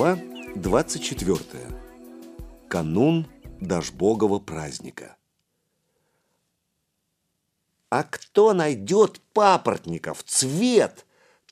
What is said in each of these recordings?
Глава 24. Канун Дашбогова праздника. А кто найдет папоротников цвет,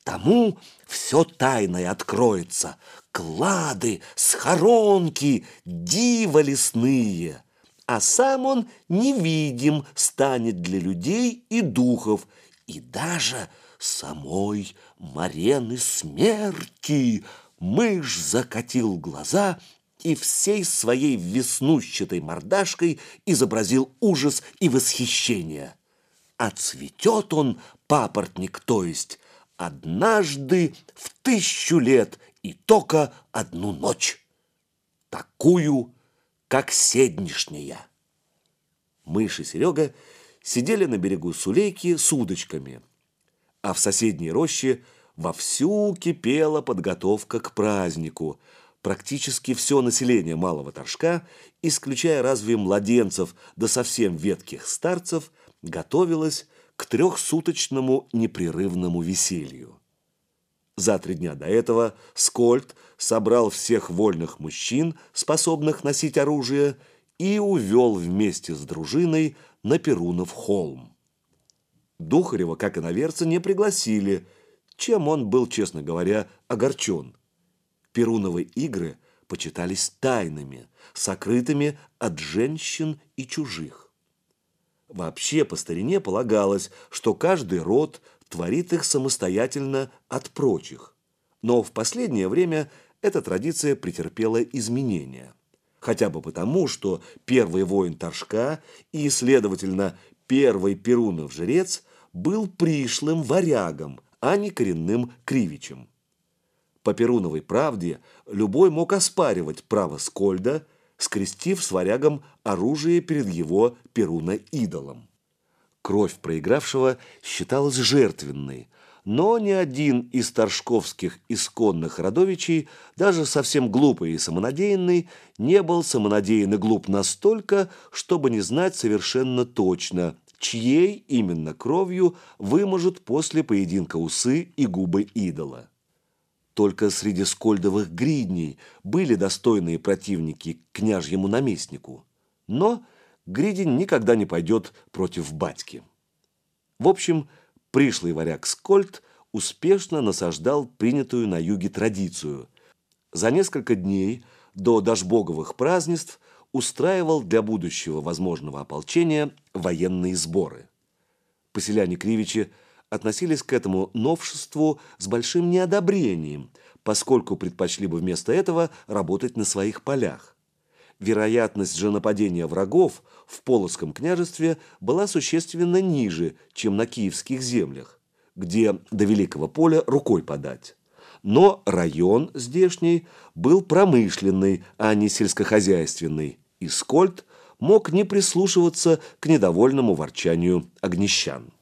тому все тайное откроется. Клады, схоронки, дива лесные. А сам он невидим станет для людей и духов, и даже самой Марены смерти. Мышь закатил глаза и всей своей веснущатой мордашкой изобразил ужас и восхищение. А цветет он, папоротник, то есть, однажды в тысячу лет и только одну ночь. Такую, как седнишняя. Мышь и Серега сидели на берегу Сулейки с удочками, а в соседней роще вовсю кипела подготовка к празднику. Практически все население Малого Торжка, исключая разве младенцев да совсем ветких старцев, готовилось к трехсуточному непрерывному веселью. За три дня до этого Скольд собрал всех вольных мужчин, способных носить оружие, и увел вместе с дружиной на Перунов холм. Духарева, как и наверца, не пригласили, чем он был, честно говоря, огорчен. Перуновы игры почитались тайными, сокрытыми от женщин и чужих. Вообще по старине полагалось, что каждый род творит их самостоятельно от прочих. Но в последнее время эта традиция претерпела изменения. Хотя бы потому, что первый воин Торжка и, следовательно, первый Перунов жрец был пришлым варягом, а не коренным кривичем. По Перуновой правде любой мог оспаривать право Скольда, скрестив с варягом оружие перед его Перуна-идолом. Кровь проигравшего считалась жертвенной, но ни один из торжковских исконных родовичей, даже совсем глупый и самонадеянный, не был самонадеян и глуп настолько, чтобы не знать совершенно точно, чьей именно кровью выможут после поединка усы и губы идола. Только среди скольдовых гридней были достойные противники княжьему наместнику. Но Гридень никогда не пойдет против батьки. В общем, пришлый варяг Скольд успешно насаждал принятую на юге традицию. За несколько дней до дашбоговых празднеств устраивал для будущего возможного ополчения военные сборы. Поселяне Кривичи относились к этому новшеству с большим неодобрением, поскольку предпочли бы вместо этого работать на своих полях. Вероятность же нападения врагов в Полоцком княжестве была существенно ниже, чем на киевских землях, где до Великого поля рукой подать. Но район здешний был промышленный, а не сельскохозяйственный, и Скольд мог не прислушиваться к недовольному ворчанию огнещан.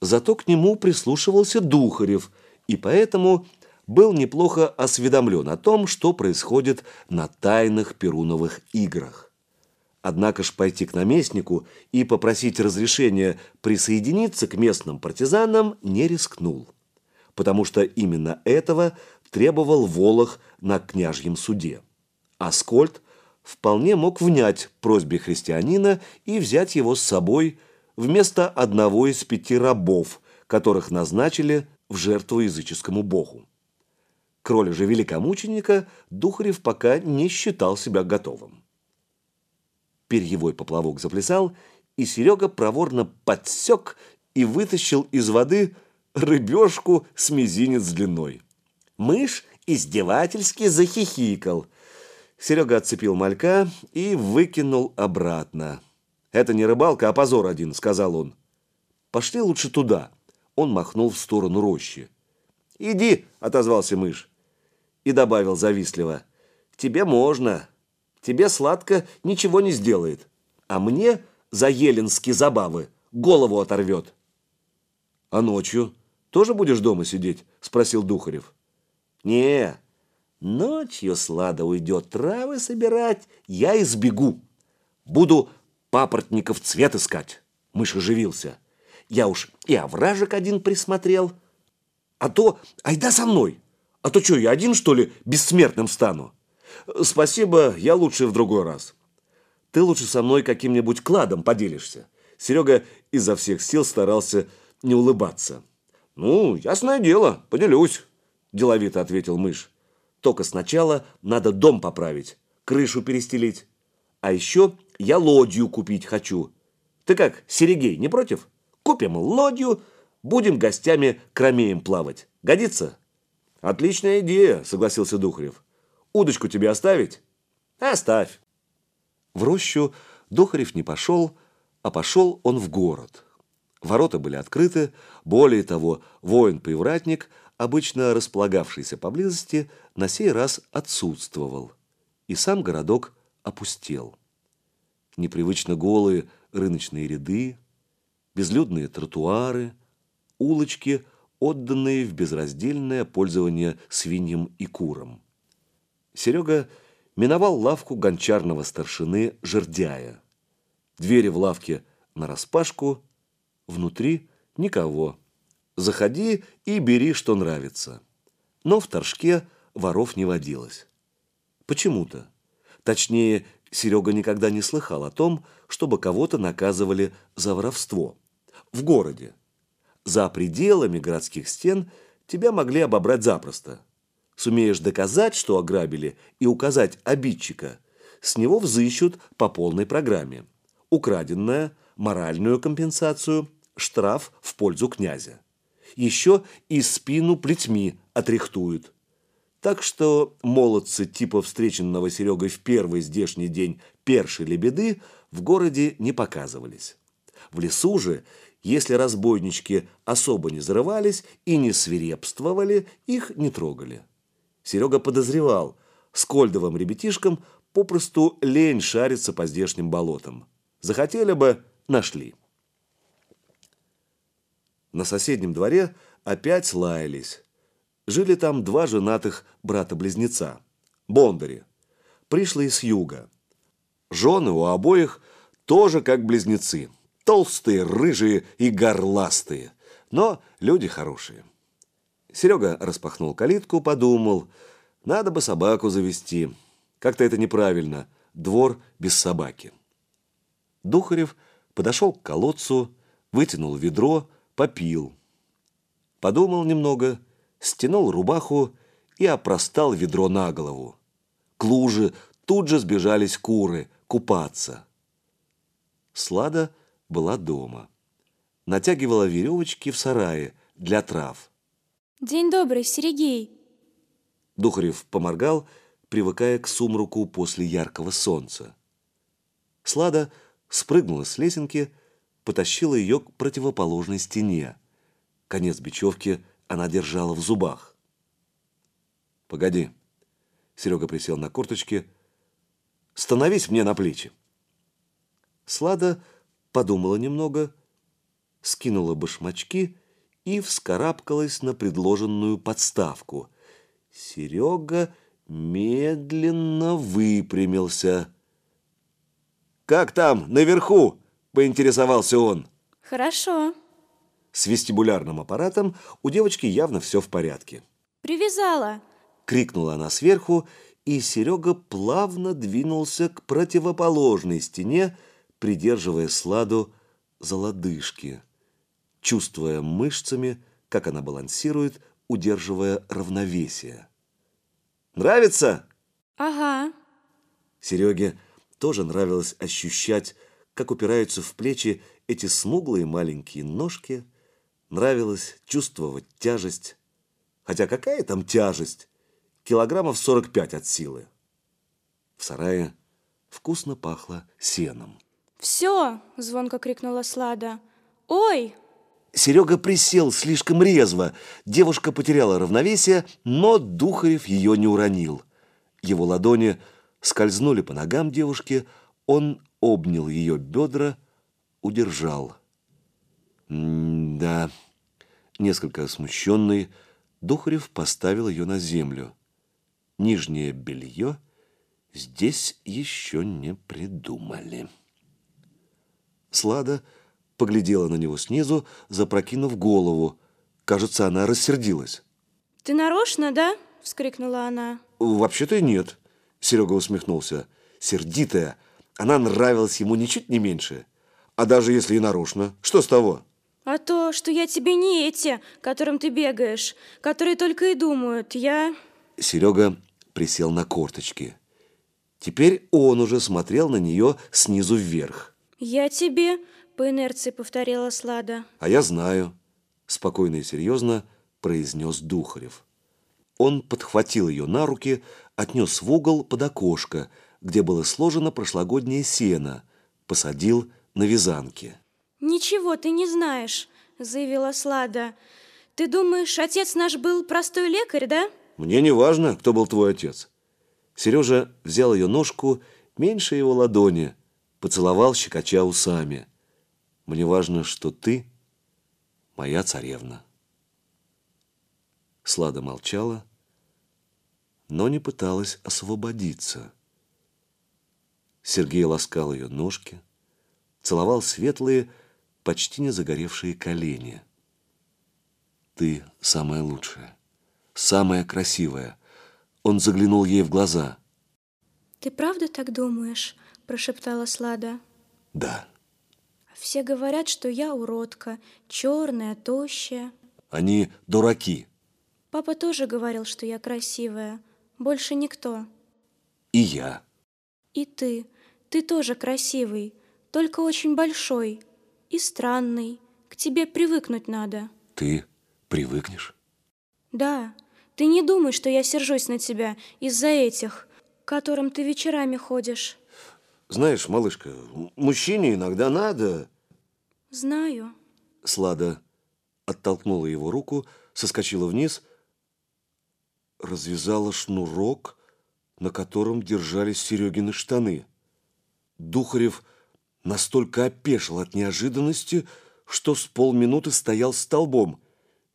Зато к нему прислушивался Духарев, и поэтому был неплохо осведомлен о том, что происходит на тайных Перуновых играх. Однако ж пойти к наместнику и попросить разрешения присоединиться к местным партизанам не рискнул, потому что именно этого требовал Волох на княжьем суде. Аскольд вполне мог внять просьбе христианина и взять его с собой вместо одного из пяти рабов, которых назначили в жертву языческому богу. К роли же великомученика Духарев пока не считал себя готовым. Перьевой поплавок заплясал, и Серега проворно подсек и вытащил из воды рыбешку с мизинец длиной. Мышь издевательски захихикал. Серега отцепил малька и выкинул обратно. «Это не рыбалка, а позор один», — сказал он. «Пошли лучше туда». Он махнул в сторону рощи. «Иди», — отозвался мышь. И добавил завистливо. «Тебе можно. Тебе сладко ничего не сделает. А мне за еленские забавы голову оторвет». «А ночью тоже будешь дома сидеть?» — спросил Духарев. «Не, ночью Слада уйдет травы собирать, я избегу. Буду папоротников цвет искать. Мышь оживился. Я уж и овражек один присмотрел. А то айда со мной. А то что, я один, что ли, бессмертным стану? Спасибо, я лучше в другой раз. Ты лучше со мной каким-нибудь кладом поделишься. Серега изо всех сил старался не улыбаться. Ну, ясное дело, поделюсь, деловито ответил мышь. Только сначала надо дом поправить, крышу перестелить. А еще я лодью купить хочу. Ты как, Серегей, не против? Купим лодью, будем гостями кромеем плавать. Годится? Отличная идея, согласился Духарев. Удочку тебе оставить? Оставь. В рощу Духарев не пошел, а пошел он в город. Ворота были открыты, более того, воин-привратник, обычно располагавшийся поблизости, на сей раз отсутствовал, и сам городок опустел. Непривычно голые рыночные ряды, безлюдные тротуары, улочки, отданные в безраздельное пользование свиньям и курам. Серега миновал лавку гончарного старшины Жердяя. Двери в лавке нараспашку, внутри никого. Заходи и бери, что нравится. Но в торжке воров не водилось. Почему-то. Точнее, Серега никогда не слыхал о том, чтобы кого-то наказывали за воровство. В городе. За пределами городских стен тебя могли обобрать запросто. Сумеешь доказать, что ограбили, и указать обидчика, с него взыщут по полной программе. Украденное, моральную компенсацию, штраф в пользу князя. Еще и спину плетьми отрихтуют. Так что молодцы типа встреченного Серегой в первый здешний день перши лебеды в городе не показывались. В лесу же, если разбойнички особо не зарывались и не свирепствовали, их не трогали. Серега подозревал, скольдовым ребятишкам попросту лень шариться по здешним болотам. Захотели бы – нашли. На соседнем дворе опять лаялись. Жили там два женатых брата-близнеца, бондари, пришли с юга. Жены у обоих тоже как близнецы, толстые, рыжие и горластые, но люди хорошие. Серега распахнул калитку, подумал, надо бы собаку завести. Как-то это неправильно, двор без собаки. Духарев подошел к колодцу, вытянул ведро, попил. Подумал немного – стянул рубаху и опростал ведро на голову. К луже тут же сбежались куры купаться. Слада была дома. Натягивала веревочки в сарае для трав. «День добрый, Серегей!» Духарев поморгал, привыкая к сумруку после яркого солнца. Слада спрыгнула с лесенки, потащила ее к противоположной стене. Конец бечевки – она держала в зубах. «Погоди». Серега присел на корточки. «Становись мне на плечи». Слада подумала немного, скинула башмачки и вскарабкалась на предложенную подставку. Серега медленно выпрямился. «Как там, наверху?» – поинтересовался он. «Хорошо». С вестибулярным аппаратом у девочки явно все в порядке. «Привязала!» – крикнула она сверху, и Серега плавно двинулся к противоположной стене, придерживая Сладу за лодыжки, чувствуя мышцами, как она балансирует, удерживая равновесие. «Нравится?» «Ага». Сереге тоже нравилось ощущать, как упираются в плечи эти смуглые маленькие ножки – Нравилось чувствовать тяжесть. Хотя какая там тяжесть? Килограммов 45 от силы. В сарае вкусно пахло сеном. «Все!» – звонко крикнула Слада. «Ой!» Серега присел слишком резво. Девушка потеряла равновесие, но Духарев ее не уронил. Его ладони скользнули по ногам девушки, он обнял ее бедра, удержал. «Да...» Несколько смущенный, Духарев поставил ее на землю. Нижнее белье здесь еще не придумали. Слада поглядела на него снизу, запрокинув голову. Кажется, она рассердилась. «Ты нарочно, да?» – вскрикнула она. Вообще-то нет, Серега усмехнулся. Сердитая, она нравилась ему ничуть не меньше. А даже если и нарочно, что с того? А то, что я тебе не эти, которым ты бегаешь, которые только и думают. Я... Серега присел на корточки. Теперь он уже смотрел на нее снизу вверх. Я тебе, по инерции повторила Слада. А я знаю, спокойно и серьезно произнес Духарев. Он подхватил ее на руки, отнес в угол под окошко, где было сложено прошлогоднее сено, посадил на вязанке. «Ничего ты не знаешь», — заявила Слада. «Ты думаешь, отец наш был простой лекарь, да?» «Мне не важно, кто был твой отец». Сережа взял ее ножку меньше его ладони, поцеловал, щекоча усами. «Мне важно, что ты моя царевна». Слада молчала, но не пыталась освободиться. Сергей ласкал ее ножки, целовал светлые, почти не загоревшие колени. «Ты самая лучшая, самая красивая». Он заглянул ей в глаза. «Ты правда так думаешь?» – прошептала Слада. «Да». «Все говорят, что я уродка, черная, тощая». «Они дураки». «Папа тоже говорил, что я красивая. Больше никто». «И я». «И ты. Ты тоже красивый, только очень большой и странный. К тебе привыкнуть надо». «Ты привыкнешь?» «Да. Ты не думай, что я сержусь на тебя из-за этих, к которым ты вечерами ходишь». «Знаешь, малышка, мужчине иногда надо...» «Знаю». Слада оттолкнула его руку, соскочила вниз, развязала шнурок, на котором держались Серегины штаны. Духарев настолько опешил от неожиданности, что с полминуты стоял столбом.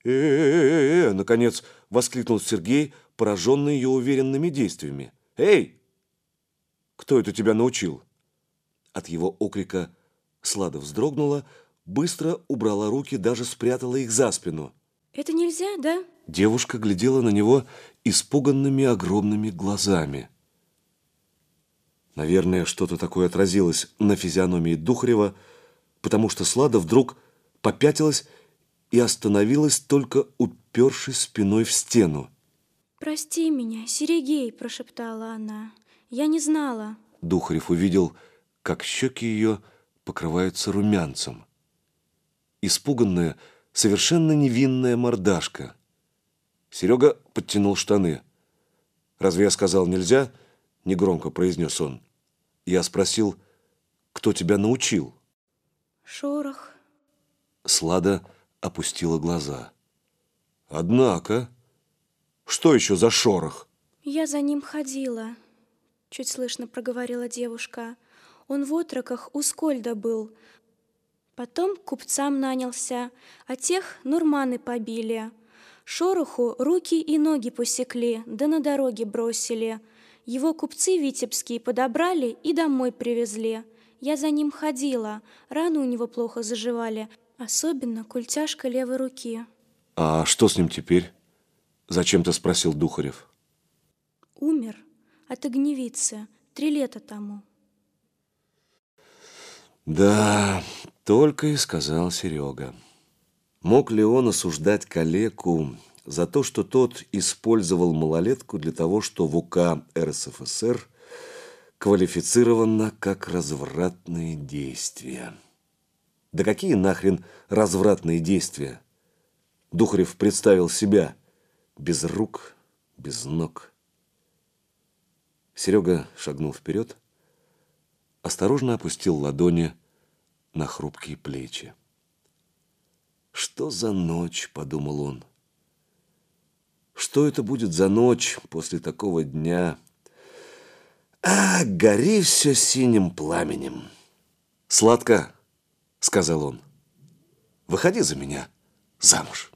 «Э-э-э-э!» — наконец воскликнул Сергей, пораженный ее уверенными действиями. «Эй! Кто это тебя научил?» От его окрика Слада вздрогнула, быстро убрала руки, даже спрятала их за спину. «Это нельзя, да?» Девушка глядела на него испуганными огромными глазами. Наверное, что-то такое отразилось на физиономии Духарева, потому что Слада вдруг попятилась и остановилась, только упершись спиной в стену. «Прости меня, Серегей», – прошептала она. «Я не знала». Духарев увидел, как щеки ее покрываются румянцем. Испуганная, совершенно невинная мордашка. Серега подтянул штаны. «Разве я сказал нельзя?» — негромко произнес он. Я спросил, кто тебя научил? Шорох. Слада опустила глаза. Однако, что еще за шорох? Я за ним ходила, чуть слышно проговорила девушка. Он в отроках у Скольда был. Потом купцам нанялся, а тех нурманы побили. Шороху руки и ноги посекли, да на дороге бросили — его купцы витебские подобрали и домой привезли. Я за ним ходила, раны у него плохо заживали, особенно культяшка левой руки. А что с ним теперь? Зачем-то спросил Духарев. Умер от огневицы три лета тому. Да, только и сказал Серега. Мог ли он осуждать калеку за то, что тот использовал малолетку для того, что в УК РСФСР квалифицировано как развратные действия. Да какие нахрен развратные действия? Духарев представил себя без рук, без ног. Серега шагнул вперед, осторожно опустил ладони на хрупкие плечи. «Что за ночь?» – подумал он – что это будет за ночь после такого дня? А, гори все синим пламенем. Сладко, сказал он. Выходи за меня замуж.